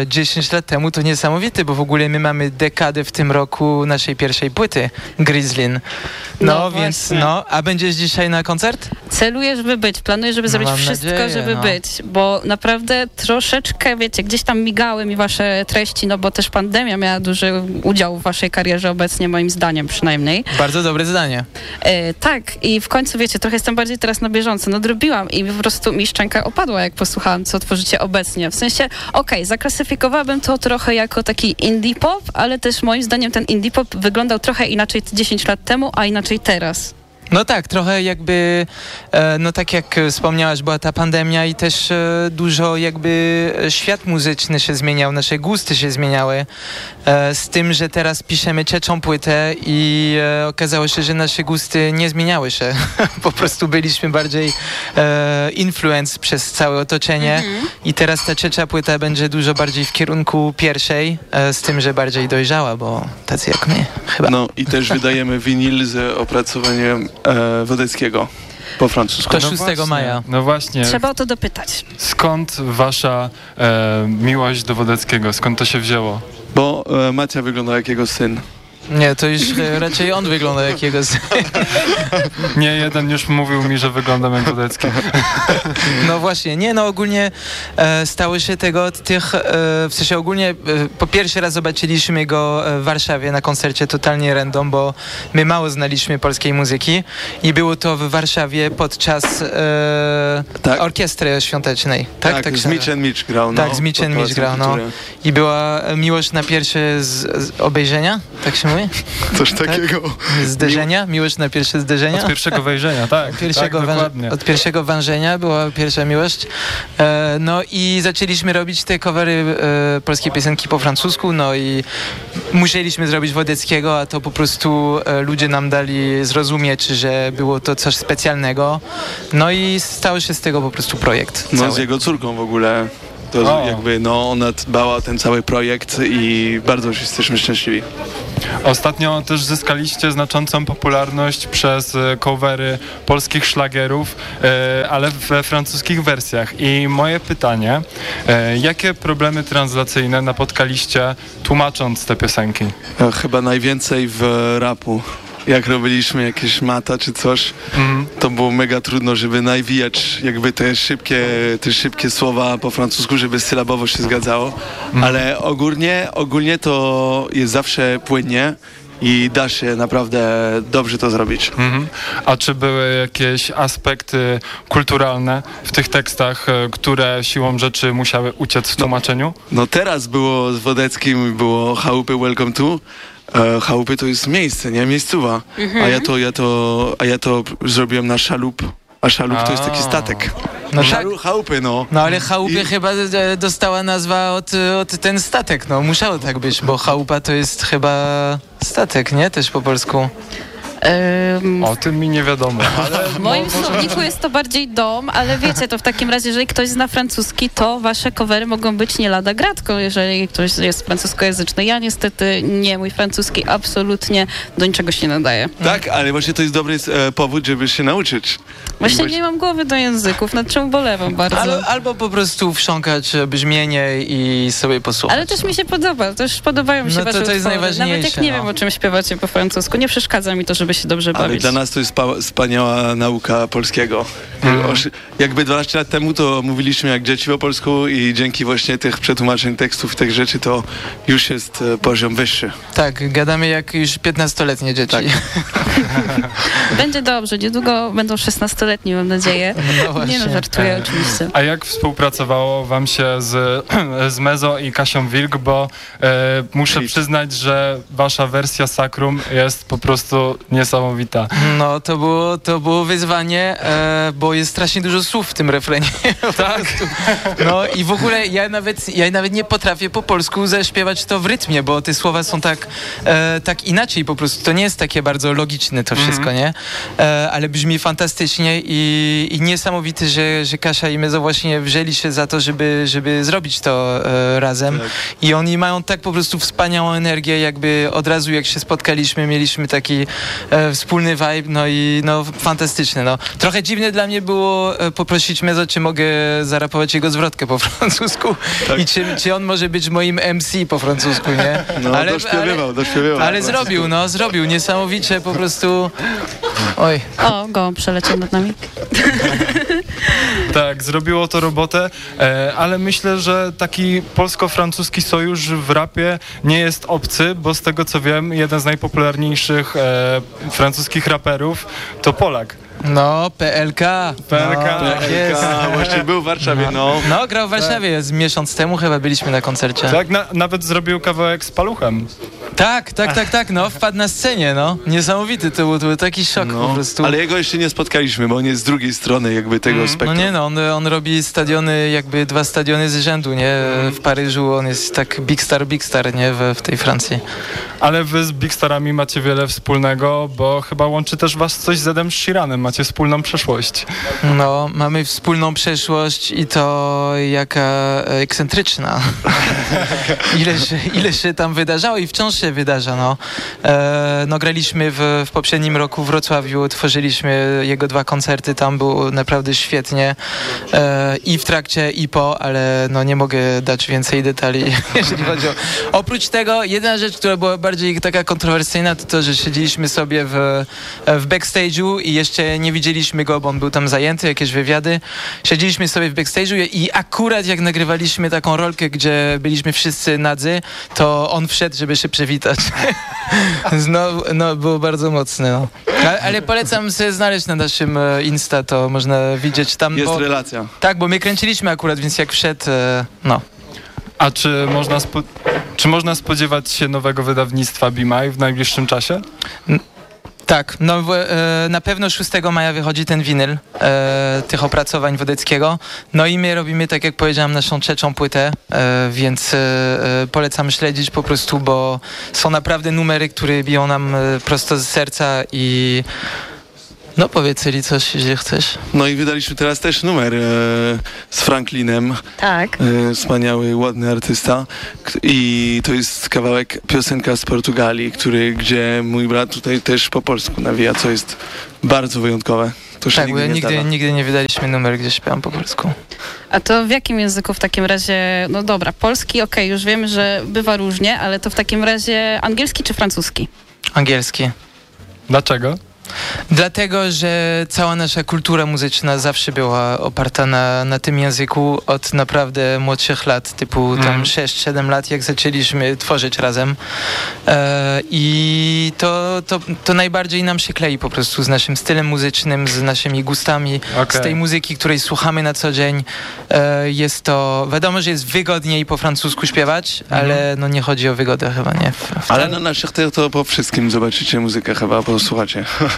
e, 10 lat temu, to niesamowite, bo w ogóle my mamy dekadę w tym roku naszej pierwszej płyty, Grizzlin. No, No więc właśnie. no, a będziesz dzisiaj na koncert? Celuję, żeby być, planuję, żeby No, zrobić wszystko, nadzieję, żeby no. być, bo naprawdę troszeczkę, wiecie, gdzieś tam migały mi wasze treści, no bo też pandemia miała duży udział w waszej karierze obecnie, moim zdaniem przynajmniej. Bardzo dobre zdanie. E, tak, i w końcu, wiecie, trochę jestem bardziej teraz na bieżąco, nadrobiłam i po prostu mi szczęka opadła, jak posłuchałam, co tworzycie obecnie. W sensie, okej, zaklasyfikowałabym to trochę jako taki indie pop, ale też moim zdaniem ten indie pop wyglądał trochę inaczej 10 lat temu, a inaczej teraz. No tak, trochę jakby, e, no tak jak wspomniałaś, była ta pandemia i też e, dużo jakby świat muzyczny się zmieniał, nasze gusty się zmieniały, e, z tym, że teraz piszemy trzecią płytę i okazało się, że nasze gusty nie zmieniały się. po prostu byliśmy bardziej influence przez całe otoczenie i teraz ta trzecia płyta będzie dużo bardziej w kierunku pierwszej, z tym, że bardziej dojrzała, bo tacy jak my chyba. No i też wydajemy winil z opracowaniem e, Wodeckiego po francusku. To No 6 właśnie, maja. No właśnie. Trzeba o to dopytać. Skąd wasza e, miłość do Wodeckiego? Skąd to się wzięło? Bo e, Macia wygląda jak jego syn. Nie, to już e, raczej on wygląda jak jego syn. Nie, jeden już mówił mi, że wyglądam jak Wodecki. No właśnie, nie, no ogólnie e, stało się tego od tych, e, w sensie ogólnie e, po pierwszy raz zobaczyliśmy go e, w Warszawie na koncercie totalnie random, bo my mało znaliśmy polskiej muzyki i było to w Warszawie podczas e, orkiestry świątecznej. Tak, Tak, z się- Mitch and Mitch grał, no, Tak, z Mitch and Mitch grał, no. I była miłość na pierwsze z, z obejrzenia, tak się mówi? Coś takiego. Zderzenia? Miłość na pierwsze zderzenia? Od pierwszego wejrzenia, tak. Od pierwszego, tak, węż- dokładnie. od pierwszego wężenia była pierwsza miłość. E, no i zaczęliśmy robić te covery e, polskiej piosenki po francusku, no i musieliśmy zrobić Wodeckiego, a to po prostu e, ludzie nam dali zrozumieć, że było to coś specjalnego. No i stał się z tego po prostu projekt. No cały. z jego córką w ogóle. To O. jakby, no ona dbała o ten cały projekt i bardzo jesteśmy szczęśliwi. Ostatnio też zyskaliście znaczącą popularność przez e, covery polskich szlagerów, e, ale we francuskich wersjach. I moje pytanie, e, jakie problemy translacyjne napotkaliście tłumacząc te piosenki? Chyba najwięcej w rapu. Jak robiliśmy jakieś mata czy coś, Mhm. to było mega trudno, żeby najwijać jakby te szybkie, te szybkie słowa po francusku, żeby sylabowo się zgadzało. Mhm. Ale ogólnie, ogólnie to jest zawsze płynnie i da się naprawdę dobrze to zrobić. Mhm. A czy były jakieś aspekty kulturalne w tych tekstach, e, które siłą rzeczy musiały uciec w tłumaczeniu? No teraz było z Wodeckim, było chałupy Welcome to. E, chałupy to jest miejsce, nie? Miejscowa. Mhm. A ja to, ja to, a ja to zrobiłem na szalup. A szalup to jest taki statek. No No tak. chałupy, no. No ale chałupy chyba e, dostała nazwa od, od ten statek, no musiało tak być, bo chałupa to jest chyba statek, nie? Też po polsku. O tym mi nie wiadomo. Ale W moim słowniku jest to bardziej dom, ale wiecie, to w takim razie, jeżeli ktoś zna francuski, to wasze covery mogą być nie lada gratką, jeżeli ktoś jest francuskojęzyczny. Ja niestety nie, mój francuski absolutnie do niczego się nie nadaje. Tak, ale właśnie to jest dobry e, powód, żeby się nauczyć. Właśnie nie mam głowy do języków, nad czym bolewam bardzo. Albo, albo po prostu wsiąkać brzmienie i sobie posłuchać. Ale też mi się podoba, też podobają mi się No to wasze to jest utwory. Nawet jak najważniejsze, nie no. wiem, o czym śpiewacie po francusku, nie przeszkadza mi to, żeby żeby się dobrze Ale bawić. dla nas to jest spa- wspaniała nauka polskiego. Mhm. Jakby 12 lat temu to mówiliśmy jak dzieci po polsku i dzięki właśnie tych przetłumaczeń tekstów i tych rzeczy to już jest e, poziom wyższy. Tak, gadamy jak już 15-letnie dzieci. Tak. Będzie dobrze, niedługo będą 16-letni, mam nadzieję. No właśnie. Nie no, żartuję oczywiście. A jak współpracowało wam się z, z Mezo i Kasią Wilk, bo e, muszę przyznać, że wasza wersja Sakrum jest po prostu niesamowita. No, to było, to było wyzwanie, e, bo jest strasznie dużo słów w tym refrenie. tak. No i w ogóle ja nawet, ja nawet nie potrafię po polsku zaśpiewać to w rytmie, bo te słowa są tak, e, tak inaczej po prostu. To nie jest takie bardzo logiczne to wszystko, nie? E, ale brzmi fantastycznie i, i niesamowite, że, że Kasia i Mezo właśnie wzięli się za to, żeby, żeby zrobić to e, razem. I oni mają tak po prostu wspaniałą energię, jakby od razu jak się spotkaliśmy, mieliśmy taki wspólny vibe, no i no fantastyczne, no. Trochę dziwne dla mnie było e, poprosić Mezo, czy mogę zarapować jego zwrotkę po francusku i czy, czy on może być moim MC po francusku, nie? No, dośpiewywał, dośpiewywał. Ale zrobił, no, zrobił, niesamowicie po prostu... Oj. O, go przeleciał nad nami. Tak, zrobiło to robotę, e, ale myślę, że taki polsko-francuski sojusz w rapie nie jest obcy, bo z tego co wiem, jeden z najpopularniejszych e, francuskich raperów to Polak. No, PLK. PLK. No, tak jest. Właśnie był w Warszawie, no. No, grał w Warszawie. Z miesiąc temu chyba byliśmy na koncercie. Tak, na, nawet zrobił kawałek z paluchem. Tak, tak, tak, tak, no, wpadł na scenie, no. Niesamowity to był, to był taki szok po prostu. No, Ale jego jeszcze nie spotkaliśmy, bo on jest z drugiej strony jakby tego No spektrum. nie no, on, on robi stadiony, jakby dwa stadiony z rzędu, nie? W Paryżu on jest tak big star, big star, nie? W, w tej Francji. Ale wy z Big Starami macie wiele wspólnego, bo chyba łączy też was coś z Edem Sheeranem, macie wspólną przeszłość. No, mamy wspólną przeszłość i to jaka ekscentryczna. ile, się, ile się tam wydarzało i wciąż się wydarza, no. E, no graliśmy w, w poprzednim roku w Wrocławiu, tworzyliśmy jego dwa koncerty, tam było naprawdę świetnie e, i w trakcie i po, ale no nie mogę dać więcej detali, jeżeli chodzi o... Oprócz tego, jedna rzecz, która była bardziej taka kontrowersyjna, to to, że siedzieliśmy sobie w, w backstage'u i jeszcze nie widzieliśmy go, bo on był tam zajęty, jakieś wywiady. Siedzieliśmy sobie w backstage'u i akurat jak nagrywaliśmy taką rolkę, gdzie byliśmy wszyscy nadzy, to on wszedł, żeby się przywitać. no, no, było bardzo mocne. No. Ale, ale polecam sobie znaleźć na naszym e, Insta, to można widzieć tam. Jest bo, relacja. Tak, bo my kręciliśmy akurat, więc jak wszedł, e, no. A czy można, spo, czy można spodziewać się nowego wydawnictwa Be My w najbliższym czasie? Tak, no e, na pewno 6 maja wychodzi ten winyl e, tych opracowań Wodeckiego. No i my robimy, tak jak powiedziałam, naszą trzecią płytę, e, więc e, e, polecam śledzić po prostu, bo są naprawdę numery, które biją nam e, prosto z serca i no powiedz Eli coś, jeśli chcesz. No i wydaliśmy teraz też numer e, z Franklinem. Tak. E, wspaniały, ładny artysta. I to jest kawałek piosenka z Portugalii, który, gdzie mój brat tutaj też po polsku nawija, co jest bardzo wyjątkowe. To się Tak, bo nigdy ja nie nigdy, nigdy nie wydaliśmy numer, gdzie śpiewam po polsku. A to w jakim języku w takim razie, no dobra, polski, okej, już wiemy, że bywa różnie, ale to w takim razie angielski czy francuski? Angielski. Dlaczego? Dlatego, że cała nasza kultura muzyczna zawsze była oparta na, na tym języku od naprawdę młodszych lat, typu tam Mhm. 6-7 lat, jak zaczęliśmy tworzyć razem. E, I to, to, to najbardziej nam się klei po prostu z naszym stylem muzycznym, z naszymi gustami, Okej. z tej muzyki, której słuchamy na co dzień. E, jest to, wiadomo, że jest wygodniej po francusku śpiewać, ale no nie chodzi o wygodę chyba, nie? W, w Ale na naszych to po wszystkim zobaczycie muzykę chyba, posłuchacie.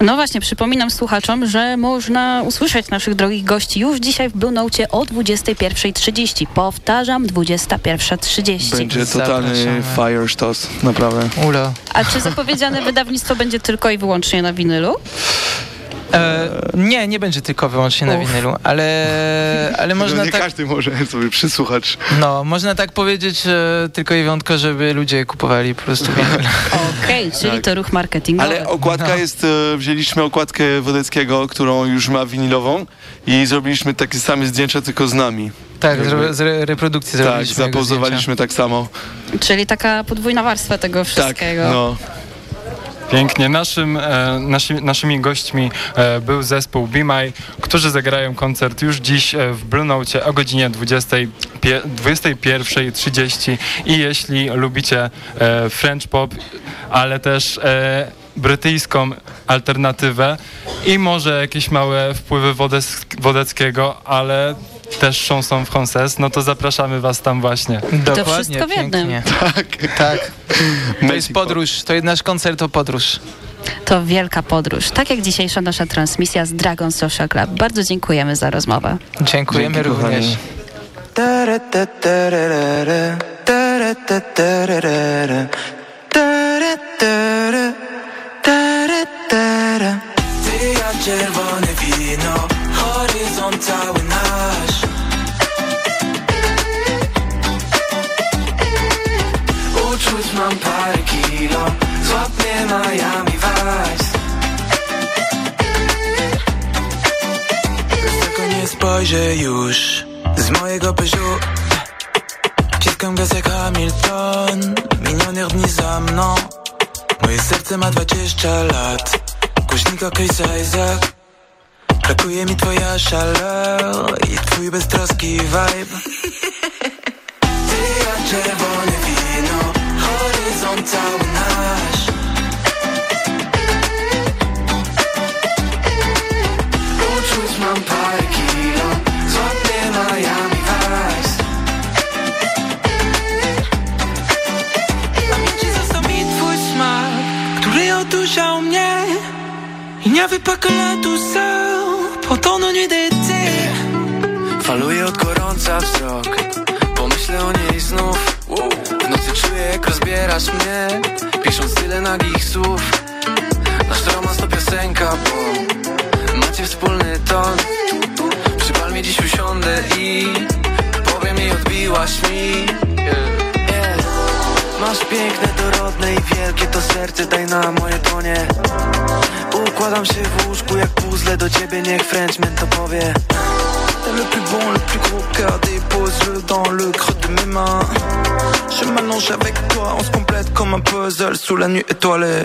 No właśnie, przypominam słuchaczom, że można usłyszeć naszych drogich gości już dzisiaj w Blue Note o 21.30. Powtarzam, 21.30. Będzie totalny firestos, naprawdę. Ulo. A czy zapowiedziane wydawnictwo będzie tylko i wyłącznie na winylu? E, nie, nie będzie tylko wyłącznie na winylu, ale, ale można nie tak, każdy może sobie przysłuchać. no, można tak powiedzieć e, tylko i wyjątkowo, żeby ludzie kupowali po prostu winyl. Okej, czyli to ruch marketingowy. Ale okładka No. jest, e, wzięliśmy okładkę Wodeckiego, którą już ma winilową i zrobiliśmy takie same zdjęcia, tylko z nami. Tak, z, z re- reprodukcji Tak, zrobiliśmy jego zapozowaliśmy tak samo. Czyli taka podwójna warstwa tego Tak, wszystkiego. no. Pięknie. Naszym, e, naszy, naszymi gośćmi e, był zespół My, którzy zagrają koncert już dziś e, w Note o godzinie 20, pie- 21.30 i jeśli lubicie e, French pop, ale też brytyjską alternatywę i może jakieś małe wpływy Wodeckiego, ale też chanson française, no to zapraszamy was tam właśnie. Dokładnie, wszystko w jednym. pięknie. Tak, tak. To jest podróż, to jest nasz koncert to podróż. To wielka podróż. Tak jak dzisiejsza nasza transmisja z Dragon Social Club. Bardzo dziękujemy za rozmowę. Dziękujemy Dzięki, również. kochani. Ty jak czerwone wino Horyzont cały Miami Vice. Tego nie spojrzę już Z mojego Peugeot. Ściskam gaz jak Hamilton Minionych dni za mną. Moje serce ma 20 lat Głośnika Chris Isaac Brakuje mi twoja chaleur I twój beztroski vibe. Ty jak czerwone wino Horyzont cały nasz mam parę kilo mnie Miami Vice Pamięci został mi twój smak Który odurzał mnie. Il n'y avait pas que la douceur Pourtant nos nuits d'été Faluje od gorąca wzrok Pomyślę o niej znów. W nocy czuję jak rozbierasz mnie Pisząc tyle nagich słów. Nasz romans to piosenka, bo Macie wspólny ton. Przy palmie dziś usiądę i Powiem jej odbiłaś mi. Yeah. Masz piękne, dorodne i wielkie to serce Daj na moje dłonie. Układam się w łóżku jak puzzle Do ciebie niech Frenchman to powie. Le plus bon, le plus gros cœur Dépose-le dans le creux de mes mains. Je m'allonge avec toi On se complète comme un puzzle Sous la nuit étoilée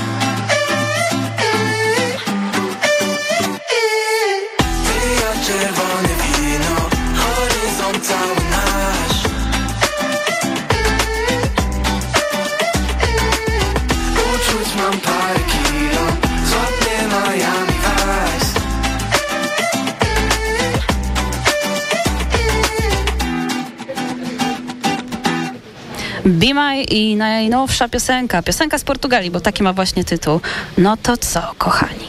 Be My i najnowsza piosenka. Piosenka z Portugalii, bo taki ma właśnie tytuł. No to co, kochani?